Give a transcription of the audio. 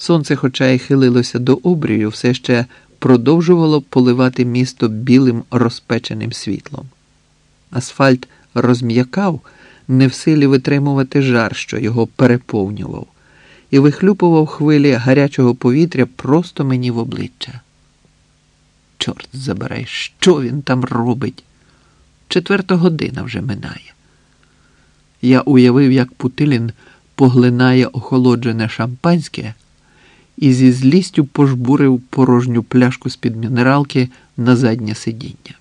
Сонце, хоча й хилилося до обрію, все ще продовжувало поливати місто білим розпеченим світлом. Асфальт розм'якав, не в силі витримувати жар, що його переповнював, і вихлюпував хвилі гарячого повітря просто мені в обличчя. Чорт забирай, що він там робить? Четверта година вже минає. Я уявив, як Путилін поглинає охолоджене шампанське і зі злістю пожбурив порожню пляшку з-під мінералки на заднє сидіння.